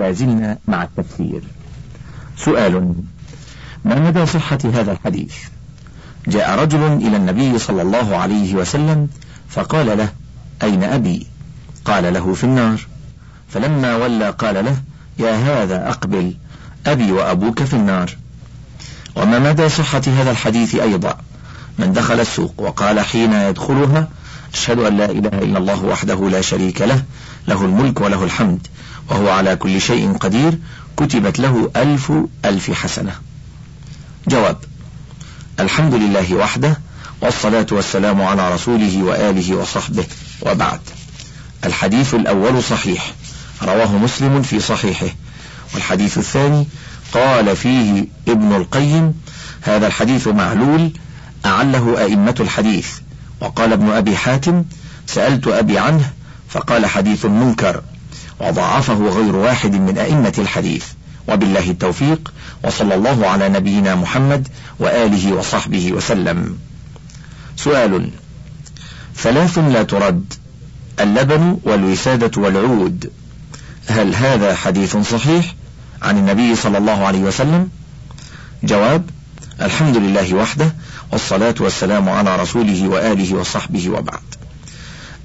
لازلنا مع التفسير. سؤال ما مدى صحة هذا الحديث؟ جاء رجل إلى النبي صلى الله عليه وسلم فقال له أين أبي؟ قال له في النار. فلما ولى قال له يا هذا أقبل أبي وأبوك في النار. وما مدى صحة هذا الحديث أيضا؟ من دخل السوق وقال حين يدخلها أشهد أن لا إله إلا الله وحده لا شريك له له الملك وله الحمد وهو على كل شيء قدير كتبت له ألف ألف حسنة. جواب الحمد لله وحده والصلاة والسلام على رسوله وآله وصحبه وبعد. الحديث الأول صحيح رواه مسلم في صحيحه. والحديث الثاني قال فيه ابن القيم هذا الحديث معلول أعله أئمة الحديث. وقال ابن أبي حاتم سألت أبي عنه فقال حديث منكر وضعفه غير واحد من أئمة الحديث. وبالله التوفيق وصلى الله على نبينا محمد وآله وصحبه وسلم. سؤال ثلاث لا ترد اللبن والوسادة والعود. هل هذا حديث صحيح عن النبي صلى الله عليه وسلم؟ جواب الحمد لله وحده والصلاة والسلام على رسوله وآله وصحبه وبعد.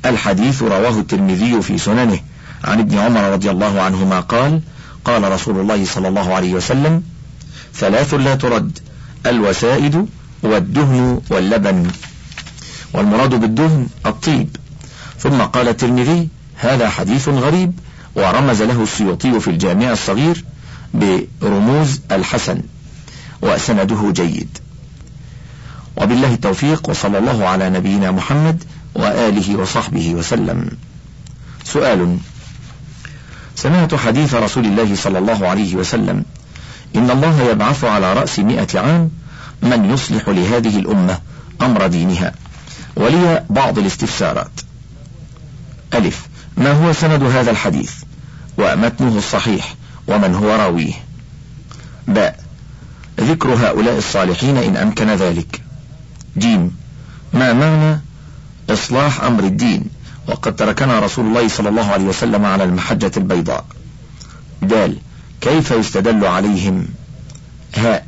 الحديث رواه الترمذي في سننه. عن ابن عمر رضي الله عنهما قال قال رسول الله صلى الله عليه وسلم ثلاث لا ترد الوسائد والدهن واللبن. والمراد بالدهن الطيب. ثم قال الترمذي هذا حديث غريب ورمز له السيوطي في الجامع الصغير برموز الحسن وسنده جيد. وبالله التوفيق وصلى الله على نبينا محمد وآله وصحبه وسلم. سؤال سمعت حديث رسول الله صلى الله عليه وسلم إن الله يبعث على رأس مئة عام من يصلح لهذه الأمة أمر دينها ولي بعض الاستفسارات. ألف ما هو سند هذا الحديث؟ ومتنه الصحيح ومن هو راويه؟ باء ذكر هؤلاء الصالحين إن أمكن ذلك. جيم ما معنى إصلاح أمر الدين؟ وقد تركنا رسول الله صلى الله عليه وسلم على المحجة البيضاء. دال كيف يستدل عليهم؟ هاء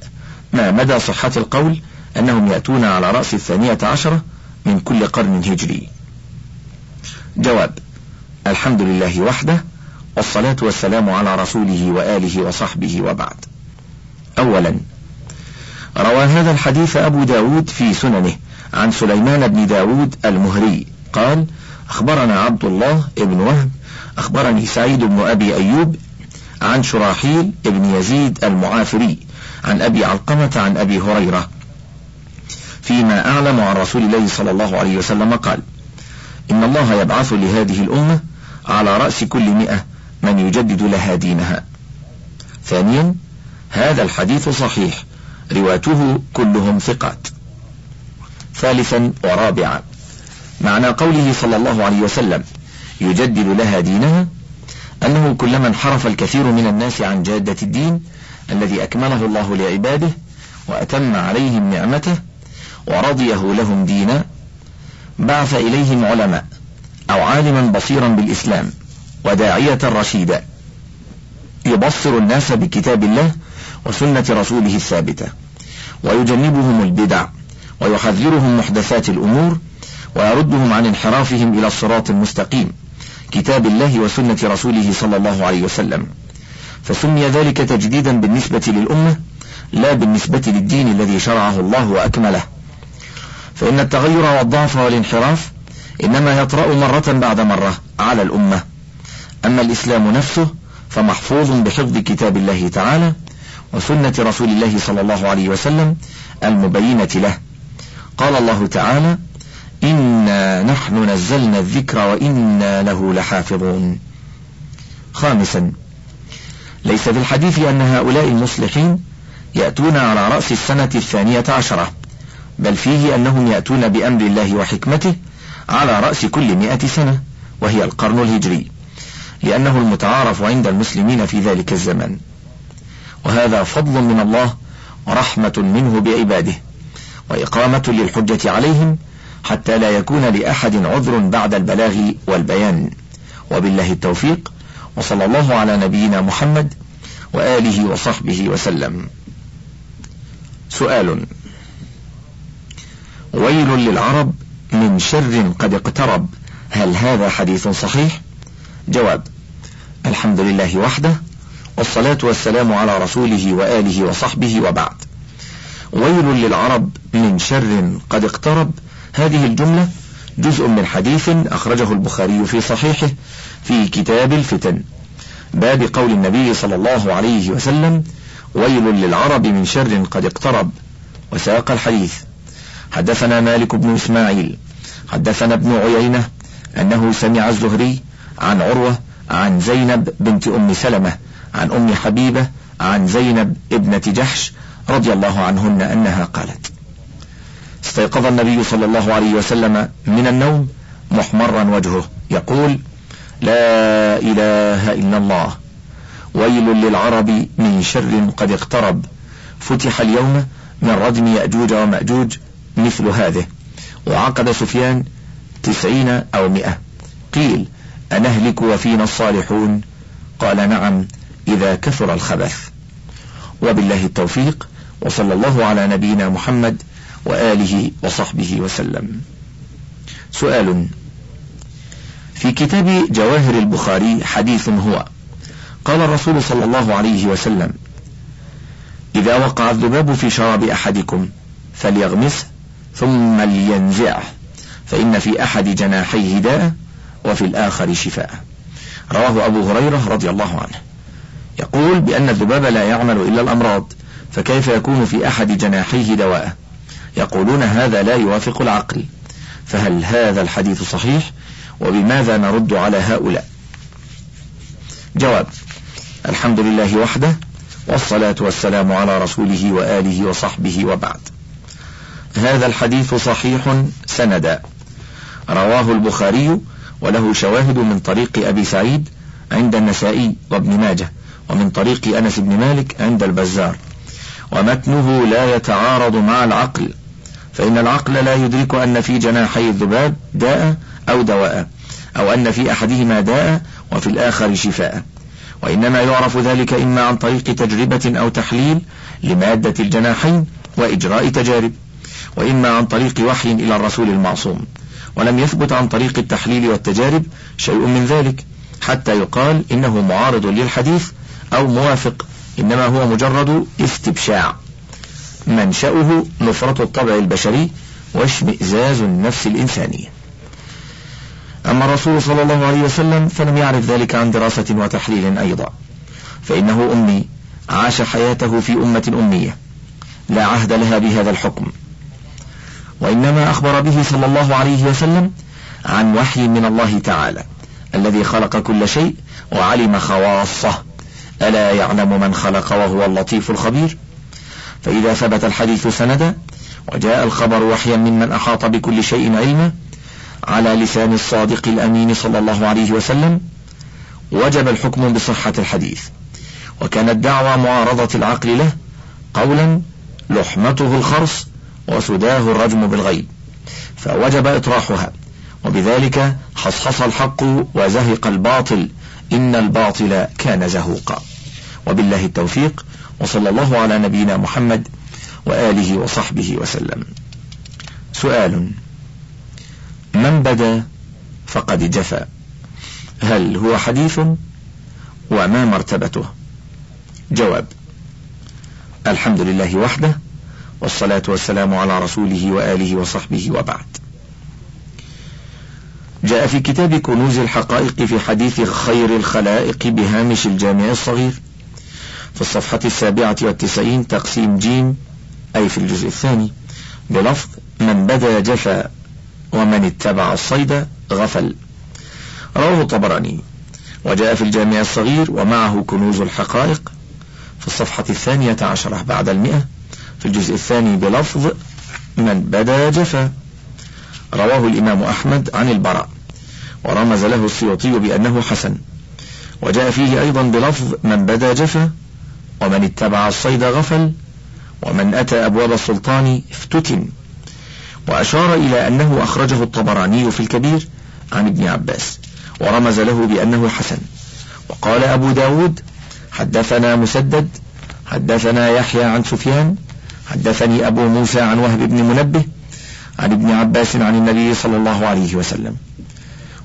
ما مدى صحة القول أنهم يأتون على رأس الثانية عشرة من كل قرن هجري؟ جواب الحمد لله وحده والصلاة والسلام على رسوله وآله وصحبه وبعد. أولا روى هذا الحديث أبو داود في سننه عن سليمان بن داود المهري. قال أخبرنا عبد الله بن وهب أخبرني سعيد بن أبي أيوب عن شراحيل بن يزيد المعافري عن أبي علقمة عن أبي هريرة فيما أعلم عن رسول الله صلى الله عليه وسلم قال إن الله يبعث لهذه الأمة على رأس كل مئة من يجدد لها دينها. ثانيا هذا الحديث صحيح. رواته كلهم ثقات. ثالثا ورابعا. معنى قوله صلى الله عليه وسلم يجدد لها دينها أنه كلما انحرف الكثير من الناس عن جادة الدين الذي أكمله الله لعباده وأتم عليهم نعمته ورضيه لهم دينا بعث إليهم علماء أو عالما بصيرا بالإسلام وداعية رشيدا. يبصر الناس بكتاب الله وسنة رسوله الثابتة. ويجنبهم البدع ويحذرهم محدثات الأمور ويردهم عن انحرافهم إلى الصراط المستقيم كتاب الله وسنة رسوله صلى الله عليه وسلم. فسمي ذلك تجديدا بالنسبة للأمة لا بالنسبة للدين الذي شرعه الله وأكمله. فإن التغير والضعف والانحراف إنما يطرأ مرة بعد مرة على الأمة. أما الإسلام نفسه فمحفوظ بحفظ كتاب الله تعالى وسنة رسول الله صلى الله عليه وسلم المبينة له. قال الله تعالى إنا نحن نزلنا الذكر وإنا له لحافظون. خامسا ليس في الحديث أن هؤلاء المصلحين يأتون على رأس السنة الثانية عشرة بل فيه أنهم يأتون بأمر الله وحكمته على رأس كل مئة سنة وهي القرن الهجري لأنه المتعارف عند المسلمين في ذلك الزمن. وهذا فضل من الله ورحمة منه بعباده وإقامة للحجة عليهم حتى لا يكون لأحد عذر بعد البلاغ والبيان. وبالله التوفيق وصلى الله على نبينا محمد وآله وصحبه وسلم. سؤال ويل للعرب من شر قد اقترب. هل هذا حديث صحيح؟ جواب الحمد لله وحده والصلاة والسلام على رسوله وآله وصحبه وبعد. ويل للعرب من شر قد اقترب. هذه الجملة جزء من حديث أخرجه البخاري في صحيحه في كتاب الفتن. باب قول النبي صلى الله عليه وسلم ويل للعرب من شر قد اقترب. وساق الحديث حدثنا مالك بن إسماعيل حدثنا ابن عيينة أنه سمع الزهري عن عروة عن زينب بنت أم سلمة عن أم حبيبة عن زينب ابنة جحش رضي الله عنهن أنها قالت استيقظ النبي صلى الله عليه وسلم من النوم محمرا وجهه يقول لا إله إلا الله ويل للعرب من شر قد اقترب فتح اليوم من ردم يأجوج ومأجوج مثل هذه وعقد سفيان تسعين أو مئة قيل أنهلك وفينا الصالحون؟ قال نعم. إذا كثر الخبث. وبالله التوفيق وصلى الله على نبينا محمد وآله وصحبه وسلم. سؤال في كتاب جواهر البخاري حديث هو قال الرسول صلى الله عليه وسلم إذا وقع الذباب في شراب أحدكم فليغمسه ثم لينزعه فإن في أحد جناحيه داء وفي الآخر شفاء. رواه أبو هريرة رضي الله عنه. يقول بأن الذباب لا يعمل إلا الأمراض فكيف يكون في أحد جناحيه دواء يقولون هذا لا يوافق العقل. فهل هذا الحديث صحيح؟ وبماذا نرد على هؤلاء؟ جواب الحمد لله وحده والصلاة والسلام على رسوله وآله وصحبه وبعد. هذا الحديث صحيح سندا. رواه البخاري وله شواهد من طريق أبي سعيد عند النسائي وابن ماجه. ومن طريق أنس بن مالك عند البزار. ومتنه لا يتعارض مع العقل. فإن العقل لا يدرك أن في جناحي الذباب داء أو دواء أو أن في أحدهما داء وفي الآخر شفاء. وإنما يعرف ذلك إما عن طريق تجربة أو تحليل لمادة الجناحين وإجراء تجارب وإما عن طريق وحي إلى الرسول المعصوم. ولم يثبت عن طريق التحليل والتجارب شيء من ذلك حتى يقال إنه معارض للحديث أو موافق إنما هو مجرد استبشاع. منشأه نفرة الطبع البشري واشمئزاز النفس الإنسانية. أما الرسول صلى الله عليه وسلم فلم يعرف ذلك عن دراسة وتحليل أيضا. فإنه أمي عاش حياته في أمة أمية. لا عهد لها بهذا الحكم. وإنما أخبر به صلى الله عليه وسلم عن وحي من الله تعالى الذي خلق كل شيء وعلم خواصه. ألا يعلم من خلق وهو اللطيف الخبير؟ فإذا ثبت الحديث سندا وجاء الخبر وحيا ممن أحاط بكل شيء علما على لسان الصادق الأمين صلى الله عليه وسلم وجب الحكم بصحة الحديث. وكانت دعوى معارضة العقل له قولا لحمته الخرص وسداه الرجم بالغيب. فوجب إطراحها وبذلك حصحص الحق وزهق الباطل إن الباطل كان زهوقا. وبالله التوفيق وصلى الله على نبينا محمد وآله وصحبه وسلم. سؤال من بدا فقد جفى هل هو حديث وما مرتبته؟ جواب الحمد لله وحده والصلاة والسلام على رسوله وآله وصحبه وبعد. جاء في كتاب كنوز الحقائق في حديث خير الخلائق بهامش الجامع الصغير في الصفحة السابعة والتسعين تقسيم جيم أي في الجزء الثاني بلفظ من بدا جفا ومن اتبع الصيد غفل. رواه الطبراني. وجاء في الجامع الصغير ومعه كنوز الحقائق في الصفحة الثانية عشرة بعد المئة في الجزء الثاني بلفظ من بدا جفا. رواه الإمام أحمد عن البراء. ورمز له السيوطي بأنه حسن. وجاء فيه أيضا بلفظ من بدا جفا ومن اتبع الصيد غفل ومن أتى أبواب السلطان افتتن. وأشار إلى أنه أخرجه الطبراني في الكبير عن ابن عباس ورمز له بأنه حسن. وقال أبو داود حدثنا مسدد حدثنا يحيى عن سفيان حدثني أبو موسى عن وهب بن منبه عن ابن عباس عن النبي صلى الله عليه وسلم.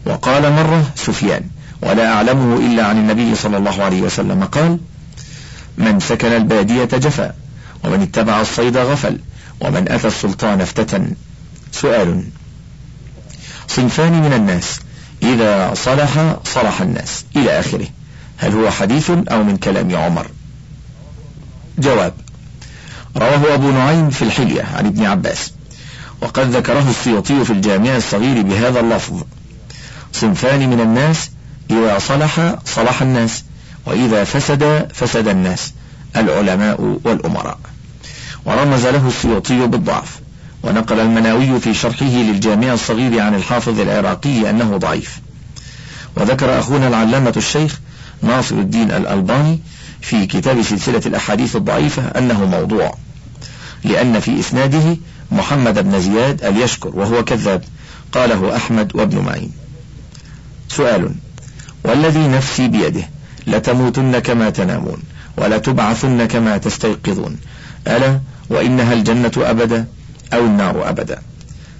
وقال مرة سفيان ولا أعلمه إلا عن النبي صلى الله عليه وسلم قال من سكن البادية جفا ومن اتبع الصيد غفل ومن أتى السلطان افتتن. سؤال صنفان من الناس إذا صلح صلح الناس إلى آخره. هل هو حديث أو من كلام عمر؟ جواب رواه أبو نعيم في الحلية عن ابن عباس. وقد ذكره السيوطي في الجامع الصغير بهذا اللفظ صنفان من الناس إذا صلح صلح الناس وإذا فسد فسد الناس العلماء والأمراء. ورمز له السيوطي بالضعف. ونقل المناوي في شرحه للجامع الصغير عن الحافظ العراقي أنه ضعيف. وذكر أخونا العلامة الشيخ ناصر الدين الألباني في كتاب سلسلة الأحاديث الضعيفة أنه موضوع. لأن في إسناده محمد بن زياد اليشكر وهو كذاب. قاله أحمد وابن معين. سؤال والذي نفسي بيده لتموتن كما تنامون ولتبعثن كما تستيقظون. ألا وإنها الجنة أبدا أو النار أبدا.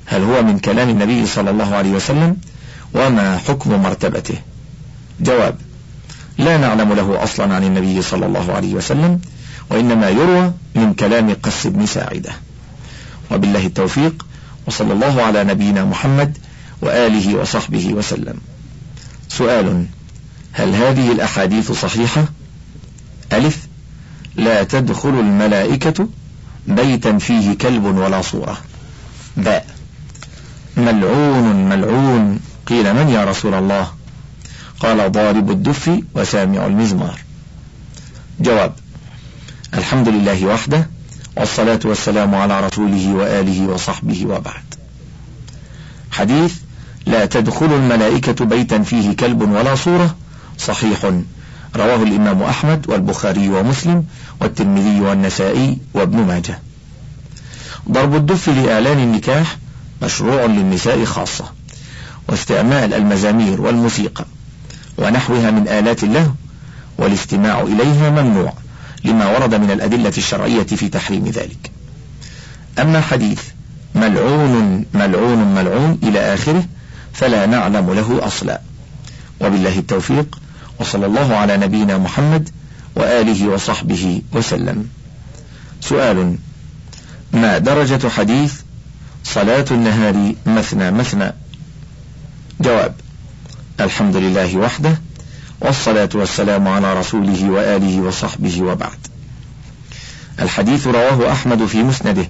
هل هو من كلام النبي صلى الله عليه وسلم؟ وما حكم مرتبته؟ جواب لا نعلم له أصلا عن النبي صلى الله عليه وسلم وإنما يروى من كلام قس بن ساعدة. وبالله التوفيق وصلى الله على نبينا محمد وآله وصحبه وسلم. سؤال هل هذه الأحاديث صحيحة؟ ألف. لا تدخل الملائكة بيتا فيه كلب ولا صورة. باء ملعون ملعون. قيل من يا رسول الله؟ قال ضارب الدف وسامع المزمار. جواب. الحمد لله وحده والصلاة والسلام على رسوله وآله وصحبه وبعد. حديث. لا تدخل الملائكة بيتا فيه كلب ولا صورة صحيح. رواه الإمام أحمد والبخاري ومسلم والترمذي والنسائي وابن ماجه. ضرب الدف لإعلان النكاح مشروع للنساء خاصة واستعمال المزامير والموسيقى ونحوها من آلات اللهو والاستماع إليها ممنوع لما ورد من الأدلة الشرعية في تحريم ذلك. أما حديث ملعون ملعون ملعون إلى آخره فلا نعلم له أصلا. وبالله التوفيق. وصلى الله على نبينا محمد وآله وصحبه وسلم. سؤال ما درجة حديث صلاة النهار مثنى مثنى؟ جواب الحمد لله وحده والصلاة والسلام على رسوله وآله وصحبه وبعد. الحديث رواه أحمد في مسنده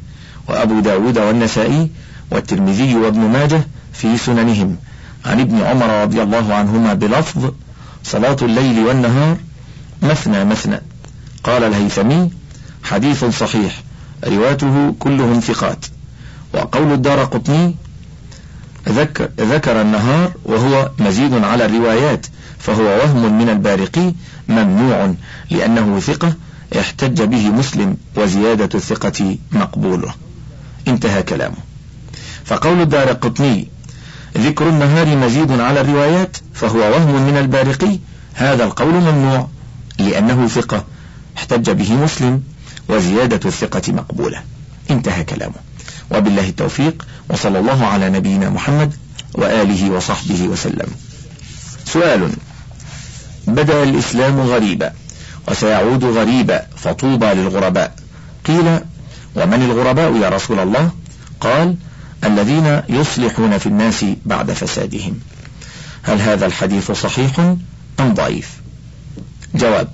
وأبو داود والنسائي والترمذي وابن ماجه في سننهم. عن ابن عمر رضي الله عنهما بلفظ صلاة الليل والنهار مثنى مثنى. قال الهيثمي حديث صحيح رواته كلهم ثقات. وقول الدار قطني ذكر, ذكر النهار وهو مزيد على الروايات فهو وهم من البارقي ممنوع لأنه ثقة احتج به مسلم وزيادة الثقة مقبولة. انتهى كلامه. فقول الدار قطني ذكر النهار مزيد على الروايات فهو وهم من البارقي. هذا القول ممنوع لأنه ثقة. احتج به مسلم وزيادة الثقة مقبولة. انتهى كلامه. وبالله التوفيق وصلى الله على نبينا محمد وآله وصحبه وسلم. سؤال. بدأ الإسلام غريبا وسيعود غريبا فطوبى للغرباء. قيل ومن الغرباء يا رسول الله؟ قال الذين يصلحون في الناس بعد فسادهم. هل هذا الحديث صحيح أم ضعيف؟ جواب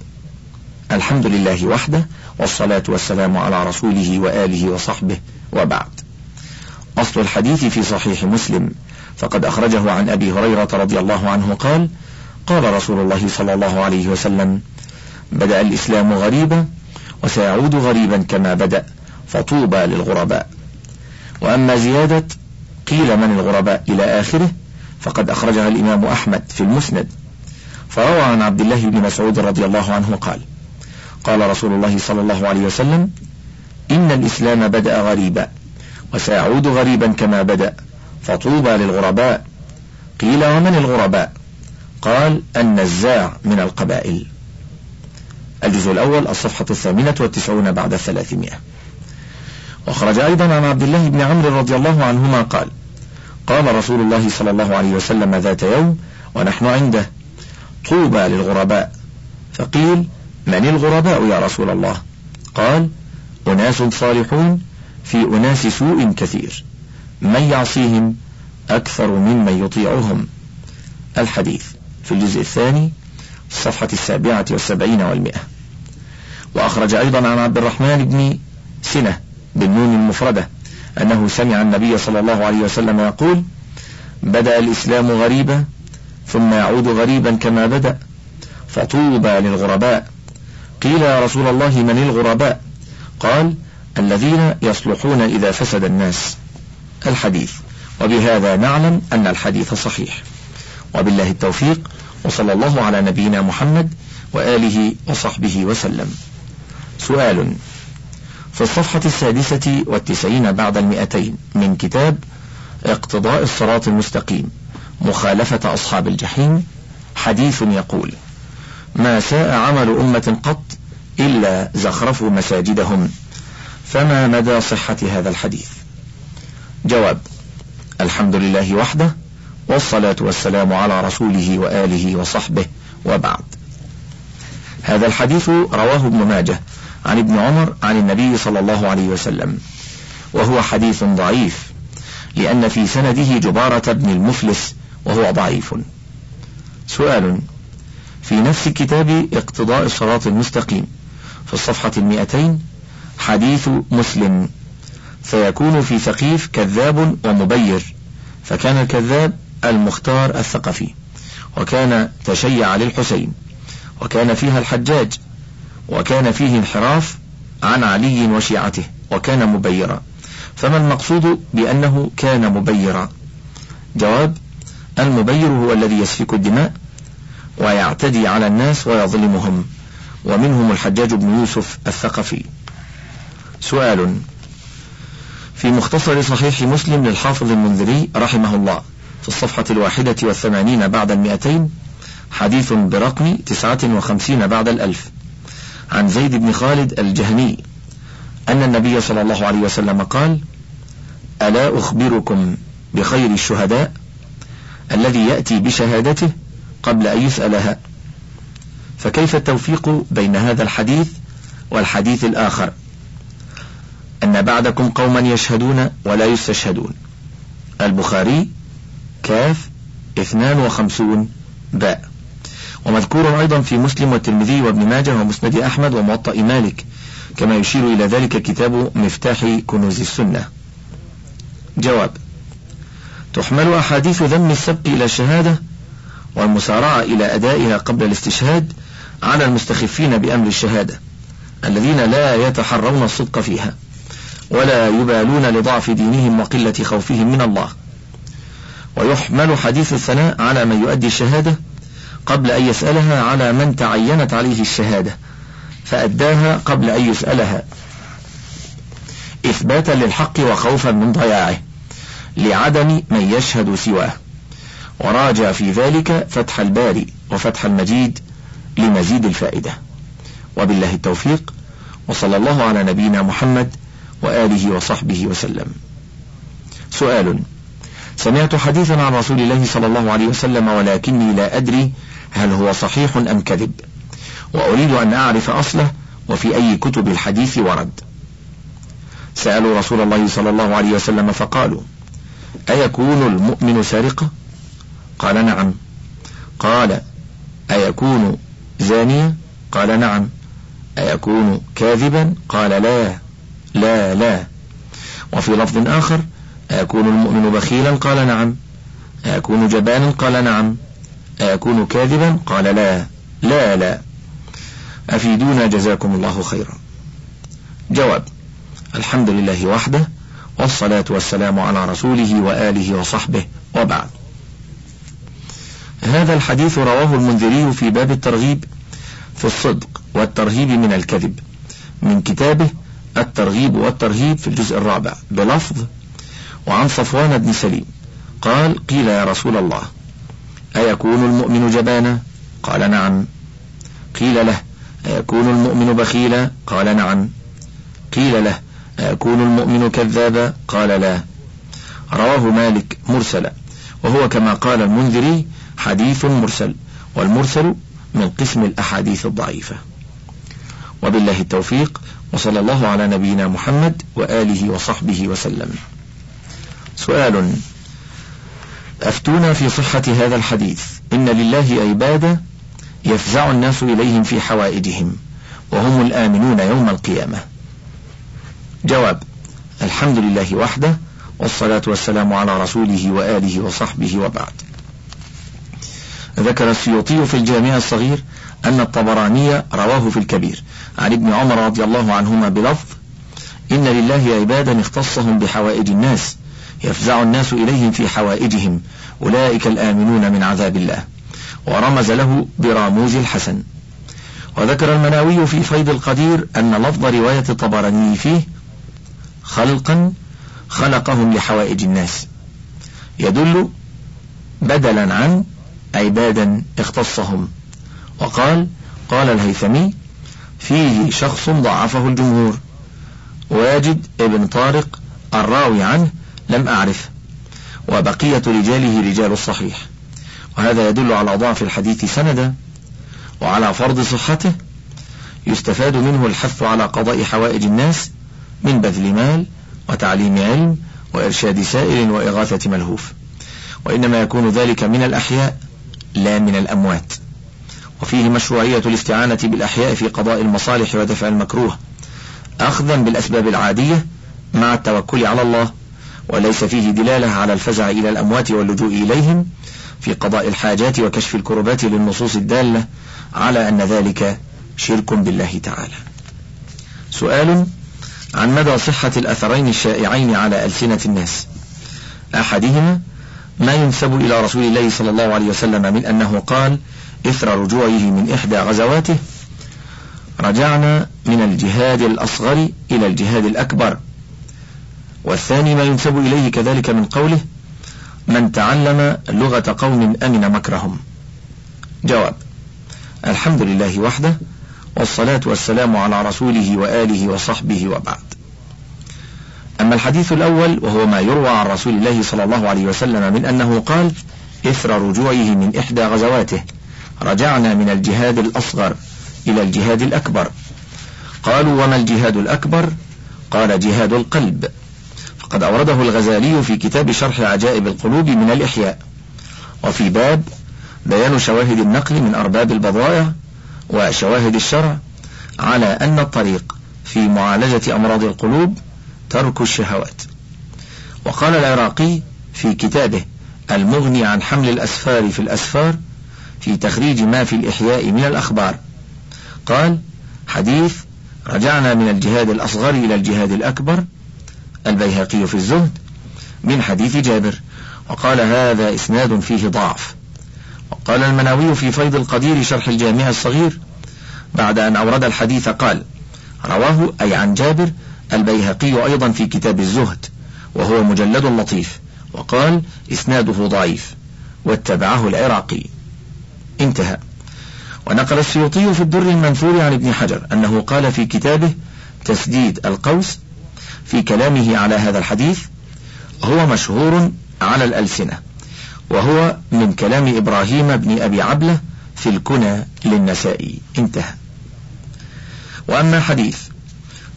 الحمد لله وحده والصلاة والسلام على رسوله وآله وصحبه وبعد. أصل الحديث في صحيح مسلم. فقد أخرجه عن أبي هريرة رضي الله عنه قال قال رسول الله صلى الله عليه وسلم بدأ الإسلام غريبا وسيعود غريبا كما بدأ فطوبى للغرباء. وأما زيادة قيل من الغرباء إلى آخره فقد أخرجها الإمام أحمد في المسند. فروى عن عبد الله بن مسعود رضي الله عنه قال قال رسول الله صلى الله عليه وسلم إن الإسلام بدأ غريبا وسيعود غريبا كما بدأ فطوبى للغرباء. قيل ومن الغرباء؟ قال النزاع من القبائل. الجزء الأول الصفحة الثامنة والتسعون بعد الثلاثمائة. وخرج أيضا عن عبد الله بن عمرو رضي الله عنهما قال قال رسول الله صلى الله عليه وسلم ذات يوم ونحن عنده طوبى للغرباء. فقيل من الغرباء يا رسول الله؟ قال أناس صالحون في أناس سوء كثير. من يعصيهم؟ أكثر ممن يطيعهم. الحديث في الجزء الثاني الصفحة السابعة والسبعين والمئة. وأخرج أيضا عن عبد الرحمن بن سنة بالنون المفردة أنه سمع النبي صلى الله عليه وسلم يقول بدأ الإسلام غريبا ثم يعود غريبا كما بدأ فطوبى للغرباء. قيل يا رسول الله من الغرباء؟ قال الذين يصلحون إذا فسد الناس. الحديث. وبهذا نعلم أن الحديث صحيح. وبالله التوفيق وصلى الله على نبينا محمد وآله وصحبه وسلم. سؤال في الصفحة السادسة والتسعين بعد المئتين من كتاب اقتضاء الصراط المستقيم مخالفة أصحاب الجحيم حديث يقول ما ساء عمل أمة قط إلا زخرفوا مساجدهم فما مدى صحة هذا الحديث؟ جواب الحمد لله وحده والصلاة والسلام على رسوله وآله وصحبه وبعد. هذا الحديث رواه ابن ماجه عن ابن عمر عن النبي صلى الله عليه وسلم. وهو حديث ضعيف لأن في سنده جبارة بن المفلس وهو ضعيف. سؤال في نفس كتاب اقتضاء الصراط المستقيم في الصفحة المئتين حديث مسلم فيكون في ثقيف كذاب ومبير فكان الكذاب المختار الثقفي وكان تشيع للحسين وكان فيها الحجاج وكان فيه انحراف عن علي وشيعته وكان مبيرا. فما المقصود بأنه كان مبيرا؟ جواب المبير هو الذي يسفك الدماء ويعتدي على الناس ويظلمهم. ومنهم الحجاج بن يوسف الثقفي. سؤال في مختصر صحيح مسلم للحافظ المنذري رحمه الله في الصفحة الواحدة والثمانين بعد المئتين حديث برقم تسعة وخمسين بعد الألف. عن زيد بن خالد الجهني أن النبي صلى الله عليه وسلم قال ألا أخبركم بخير الشهداء الذي يأتي بشهادته قبل أن يسألها؟ فكيف التوفيق بين هذا الحديث والحديث الآخر؟ أن بعدكم قوما يشهدون ولا يستشهدون. البخاري كاف اثنان وخمسون باء. ومذكور أيضا في مسلم والترمذي وابن ماجه ومسند أحمد وموطأ مالك كما يشير إلى ذلك كتاب مفتاح كنوز السنة. جواب تحمل أحاديث ذم السبق إلى الشهادة والمسارعة إلى أدائها قبل الاستشهاد على المستخفين بأمر الشهادة الذين لا يتحرون الصدق فيها ولا يبالون لضعف دينهم وقلة خوفهم من الله. ويحمل حديث الثناء على من يؤدي الشهادة قبل أن يسألها على من تعينت عليه الشهادة فأداها قبل أن يسألها. إثباتا للحق وخوفا من ضياعه لعدم من يشهد سواه. وراجع في ذلك فتح الباري وفتح المجيد لمزيد الفائدة. وبالله التوفيق وصلى الله على نبينا محمد وآله وصحبه وسلم. سؤال سمعت حديثا عن رسول الله صلى الله عليه وسلم ولكني لا أدري هل هو صحيح أم كذب؟ وأريد أن أعرف أصله وفي أي كتب الحديث ورد. سألوا رسول الله صلى الله عليه وسلم فقالوا أيكون المؤمن سارقة قال نعم. قال أيكون زانية؟ قال نعم. أيكون كاذبا؟ قال لا لا لا. وفي لفظ آخر أيكون المؤمن بخيلا؟ قال نعم. أيكون جبانا؟ قال نعم. أيكون كاذبا؟ قال لا. لا لا. أفيدونا جزاكم الله خيرا. جواب الحمد لله وحده والصلاة والسلام على رسوله وآله وصحبه وبعد. هذا الحديث رواه المنذري في باب الترغيب في الصدق والترهيب من الكذب من كتابه الترغيب والترهيب في الجزء الرابع بلفظ وعن صفوان بن سليم قال قيل يا رسول الله أيكون المؤمن جبانا؟ قال نعم. قيل له أيكون المؤمن بخيلا؟ قال نعم. قيل له أيكون المؤمن كذابا؟ قال لا. رواه مالك مرسلا وهو كما قال المنذري حديث مرسل والمرسل من قسم الأحاديث الضعيفة. وبالله التوفيق وصلى الله على نبينا محمد وآله وصحبه وسلم. سؤال. أفتونا في صحة هذا الحديث. إن لله عبادا يفزع الناس إليهم في حوائجهم وهم الآمنون يوم القيامة. جواب الحمد لله وحده والصلاة والسلام على رسوله وآله وصحبه وبعد. ذكر السيوطي في الجامع الصغير أن الطبراني رواه في الكبير. عن ابن عمر رضي الله عنهما بلفظ إن لله عبادا اختصهم بحوائج الناس يفزع الناس إليهم في حوائجهم. أولئك الآمنون من عذاب الله. ورمز له براموز الحسن. وذكر المناوي في فيض القدير أن لفظ رواية الطبراني فيه خلقا خلقهم لحوائج الناس. يدل بدلا عن عبادا اختصهم. وقال قال الهيثمي فيه شخص ضعفه الجمهور. واجد ابن طارق الراوي عنه لم أعرف. وبقية رجاله رجال الصحيح. وهذا يدل على ضعف الحديث سندا وعلى فرض صحته يستفاد منه الحث على قضاء حوائج الناس من بذل مال وتعليم علم وإرشاد سائل وإغاثة ملهوف. وإنما يكون ذلك من الأحياء لا من الأموات. وفيه مشروعية الاستعانة بالأحياء في قضاء المصالح ودفع المكروه أخذا بالأسباب العادية مع التوكل على الله وليس فيه دلالة على الفزع إلى الأموات واللجوء إليهم في قضاء الحاجات وكشف الكربات للنصوص الدالة على أن ذلك شرك بالله تعالى. سؤال عن مدى صحة الأثرين الشائعين على ألسنة الناس. أحدهما ما ينسب إلى رسول الله صلى الله عليه وسلم من أنه قال إثر رجوعه من إحدى غزواته رجعنا من الجهاد الأصغر إلى الجهاد الأكبر والثاني ما ينسب إليه كذلك من قوله من تعلم لغة قوم أمن مكرهم. جواب الحمد لله وحده والصلاة والسلام على رسوله وآله وصحبه وبعد. أما الحديث الأول وهو ما يروى عن رسول الله صلى الله عليه وسلم من أنه قال إثر رجوعه من إحدى غزواته رجعنا من الجهاد الأصغر إلى الجهاد الأكبر. قالوا وما الجهاد الأكبر؟ قال جهاد القلب. فقد أورده الغزالي في كتاب شرح عجائب القلوب من الإحياء. وفي باب بيان شواهد النقل من أرباب البضائع وشواهد الشرع على أن الطريق في معالجة أمراض القلوب ترك الشهوات. وقال العراقي في كتابه المغني عن حمل الأسفار في الأسفار في تخريج ما في الإحياء من الأخبار. قال حديث رجعنا من الجهاد الأصغر إلى الجهاد الأكبر البيهقي في الزهد من حديث جابر وقال هذا إسناد فيه ضعف. وقال المناوي في فيض القدير شرح الجامع الصغير بعد أن أورد الحديث قال رواه أي عن جابر البيهقي أيضا في كتاب الزهد وهو مجلد لطيف وقال إسناده ضعيف واتبعه العراقي. انتهى. ونقل السيوطي في الدر المنثور عن ابن حجر أنه قال في كتابه تسديد القوس في كلامه على هذا الحديث هو مشهور على الألسنة وهو من كلام إبراهيم بن أبي عبلة في الكنى للنسائي انتهى. وأما حديث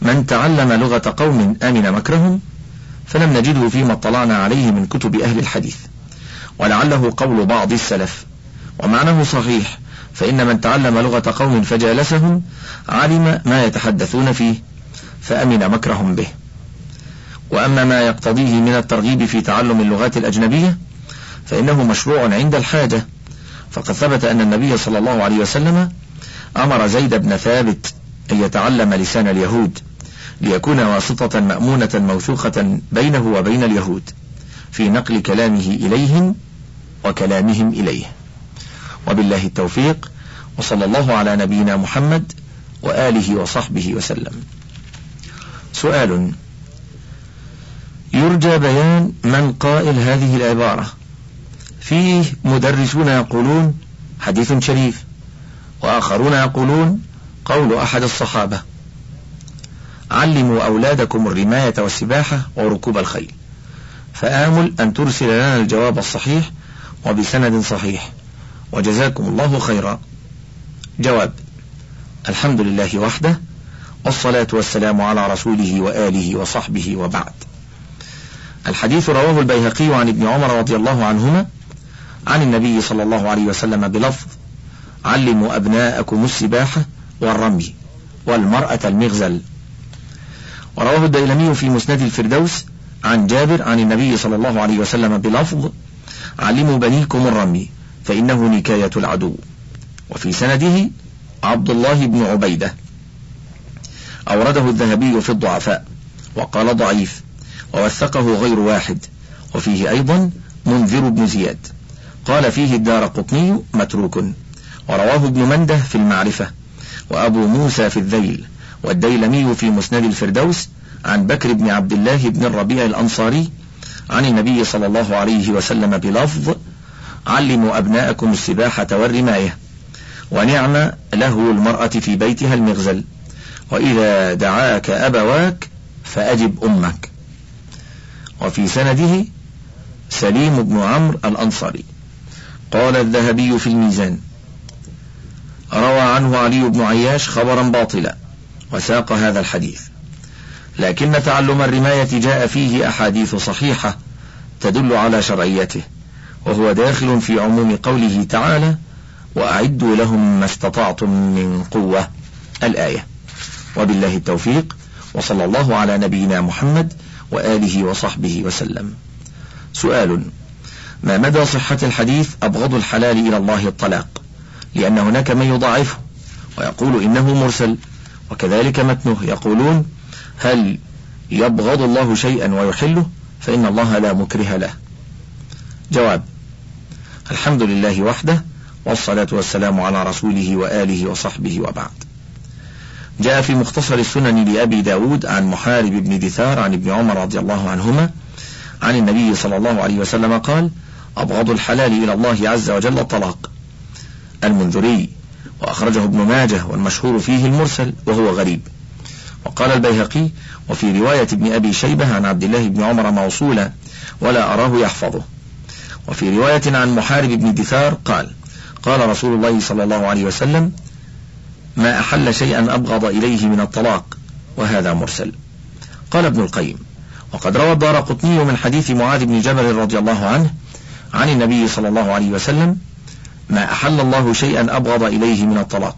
من تعلم لغة قوم آمن مكرهم فلم نجده فيما اطلعنا عليه من كتب أهل الحديث ولعله قول بعض السلف ومعناه صحيح فإن من تعلم لغة قوم فجالسهم علم ما يتحدثون فيه فأمن مكرهم به. وأما ما يقتضيه من الترغيب في تعلم اللغات الأجنبية فإنه مشروع عند الحاجة. فقد ثبت أن النبي صلى الله عليه وسلم أمر زيد بن ثابت أن يتعلم لسان اليهود ليكون واسطة مأمونة موثوقة بينه وبين اليهود في نقل كلامه إليهم وكلامهم إليه. وبالله التوفيق وصلى الله على نبينا محمد وآله وصحبه وسلم. سؤال يرجى بيان من قائل هذه العبارة. فيه مدرسون يقولون حديث شريف وآخرون يقولون قول أحد الصحابة. علموا أولادكم الرماية والسباحة وركوب الخيل. فآمل أن ترسل لنا الجواب الصحيح وبسند صحيح. وجزاكم الله خيرا. جواب الحمد لله وحده والصلاة والسلام على رسوله وآله وصحبه وبعد. الحديث رواه البيهقي عن ابن عمر رضي الله عنهما عن النبي صلى الله عليه وسلم بلفظ علموا أبناءكم السباحة والرمي والمرأة المغزل. ورواه الديلمي في مسند الفردوس عن جابر عن النبي صلى الله عليه وسلم بلفظ علموا بنيكم الرمي فإنه نكاية العدو. وفي سنده عبد الله بن عبيدة. أورده الذهبي في الضعفاء وقال ضعيف ووثقه غير واحد. وفيه أيضا منذر بن زياد. قال فيه الدار قطني متروك. ورواه ابن مندة في المعرفة. وأبو موسى في الذيل. والديلمي في مسند الفردوس عن بكر بن عبد الله بن الربيع الأنصاري عن النبي صلى الله عليه وسلم بلفظ علموا أبناءكم السباحة والرماية. ونعم له المرأة في بيتها المغزل. وإذا دعاك أبواك فأجب أمك. وفي سنده سليم بن عمرو الأنصاري. قال الذهبي في الميزان روى عنه علي بن عياش خبرا باطلا وساق هذا الحديث. لكن تعلم الرماية جاء فيه أحاديث صحيحة تدل على شرعيته وهو داخل في عموم قوله تعالى وأعدوا لهم ما استطعتم من قوة. الآية. وبالله التوفيق وصلى الله على نبينا محمد وآله وصحبه وسلم. سؤال ما مدى صحة الحديث أبغض الحلال إلى الله الطلاق؟ لأن هناك من يضاعفه ويقول إنه مرسل وكذلك متنه يقولون هل يبغض الله شيئا ويحله؟ فإن الله لا مكره له. جواب الحمد لله وحده والصلاة والسلام على رسوله وآله وصحبه وبعد. جاء في مختصر السنن لأبي داود عن محارب بن دثار عن ابن عمر رضي الله عنهما عن النبي صلى الله عليه وسلم قال أبغض الحلال إلى الله عز وجل الطلاق. المنذري وأخرجه ابن ماجه والمشهور فيه المرسل وهو غريب. وقال البيهقي وفي رواية ابن أبي شيبة عن عبد الله بن عمر موصولا ولا أراه يحفظه. وفي رواية عن محارب بن دثار قال قال رسول الله صلى الله عليه وسلم ما أحل شيئا أبغض إليه من الطلاق وهذا مرسل. قال ابن القيم وقد روى الدار قطني من حديث معاذ بن جبل رضي الله عنه عن النبي صلى الله عليه وسلم ما أحل الله شيئا أبغض إليه من الطلاق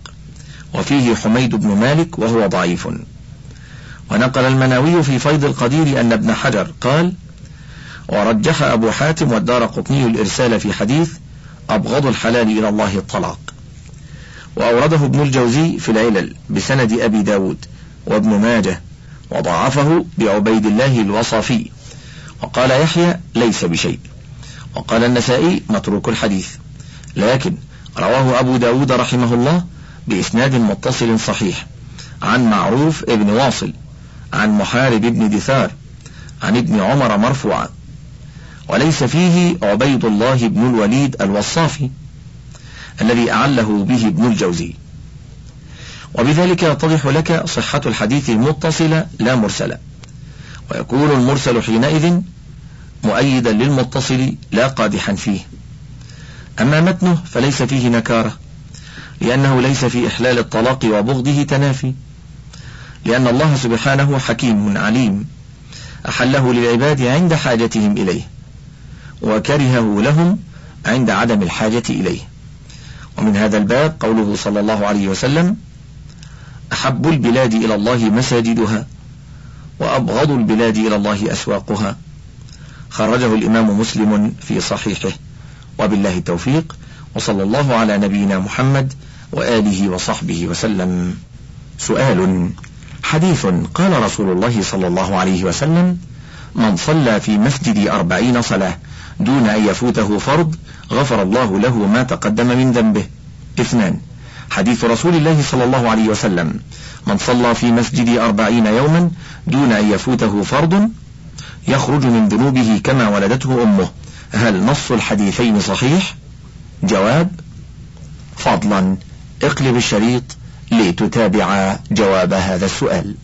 وفيه حميد بن مالك وهو ضعيف. ونقل المناوي في فيض القدير أن ابن حجر قال ورجح أبو حاتم والدار قطني الإرسال في حديث أبغض الحلال إلى الله الطلاق. وأورده ابن الجوزي في العلل بسند أبي داود وابن ماجه وضعفه بعبيد الله الوصافي. وقال يحيى ليس بشيء. وقال النسائي متروك الحديث. لكن رواه أبو داود رحمه الله بإسناد متصل صحيح عن معروف ابن واصل عن محارب بن دثار عن ابن عمر مرفوعا. وليس فيه عبيد الله بن الوليد الوصافي الذي أعله به ابن الجوزي. وبذلك يتضح لك صحة الحديث المتصل لا مرسلا ويكون المرسل حينئذ مؤيدا للمتصل لا قادحا فيه. أما متنه فليس فيه نكارة لأنه ليس في إحلال الطلاق وبغضه تنافي. لأن الله سبحانه حكيم عليم أحله للعباد عند حاجتهم إليه وكرهه لهم عند عدم الحاجة إليه. ومن هذا الباب قوله صلى الله عليه وسلم أحب البلاد إلى الله مساجدها وأبغض البلاد إلى الله أسواقها. خرجه الإمام مسلم في صحيحه. وبالله التوفيق وصلى الله على نبينا محمد وآله وصحبه وسلم. سؤال حديث قال رسول الله صلى الله عليه وسلم من صلى في مسجد أربعين صلاة دون أن يفوته فرض غفر الله له ما تقدم من ذنبه. اثنان. حديث رسول الله صلى الله عليه وسلم. من صلى في مسجد أربعين يوما دون أن يفوته فرض يخرج من ذنوبه كما ولدته أمه. هل نص الحديثين صحيح؟ جواب فضلا. اقلب الشريط لتتابع جواب هذا السؤال.